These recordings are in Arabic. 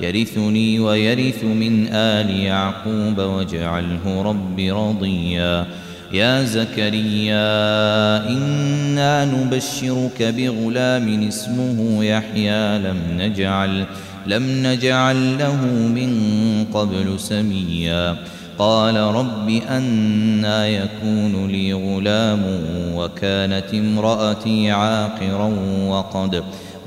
يرثني ويرث من آل يعقوب واجعله رب رضيا. يا زكريا إنا نبشرك بغلام اسمه يحيى. لم نجعل لم نجعل له من قبل سميا. قال رب أنا يكون لي غلام وكانت امرأتي عاقرا وقد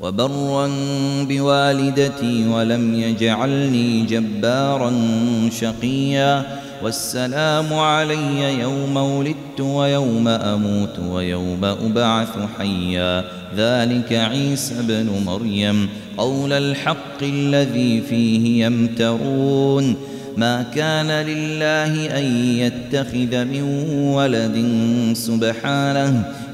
وبرا بوالدتي ولم يجعلني جبارا شقيا والسلام علي يوم ولدت ويوم أموت ويوم أبعث حيا. ذلك عيسى بن مريم. قول الحق الذي فيه يمترون. ما كان لله أن يتخذ من ولد سبحانه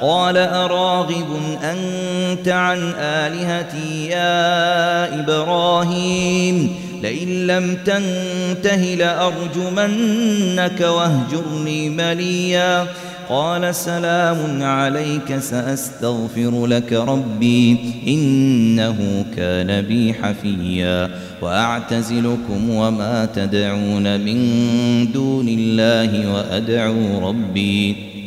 قال أراغب أنت عن آلهتي يا إبراهيم؟ لئن لم تنته لأرجمنك واهجرني مليا. قال سلام عليك سأستغفر لك ربي إنه كان بي حفيا. وأعتزلكم وما تدعون من دون الله وأدعو ربي.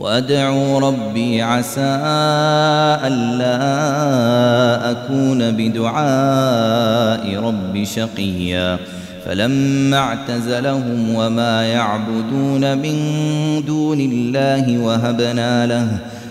وأدعو ربي عسى ألا أكون بدعاء ربي شقيا. فلما اعتزلهم وما يعبدون من دون الله وهبنا له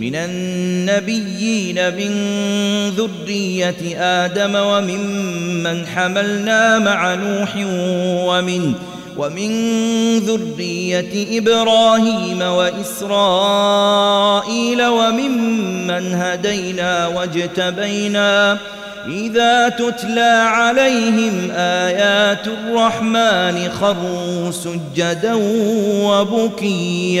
من النبيين من ذرية آدم وممن حملنا مع نوح ومن ومن ذرية إبراهيم وإسرائيل وممن هدينا واجتبينا إذا تتلى عليهم آيات الرحمن خروا سجدا وبكيا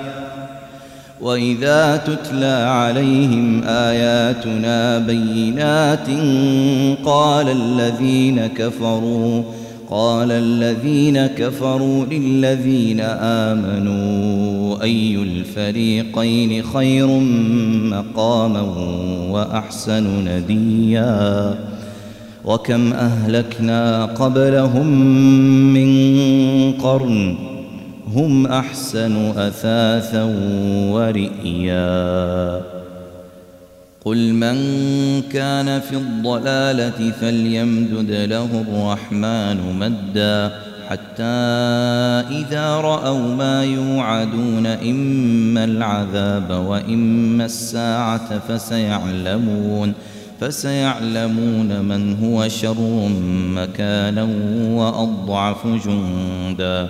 وإذا تتلى عليهم آياتنا بينات قال الذين كفروا قال الذين كفروا للذين آمنوا أي الفريقين خير مقاما وأحسن نديا؟ وكم أهلكنا قبلهم من قرن هم أحسن أثاثا ورئيا. قل من كان في الضلالة فليمدد له الرحمن مدا. حتى إذا رأوا ما يوعدون إما العذاب وإما الساعة فسيعلمون. فسيعلمون من هو شر مكانا وأضعف جندا.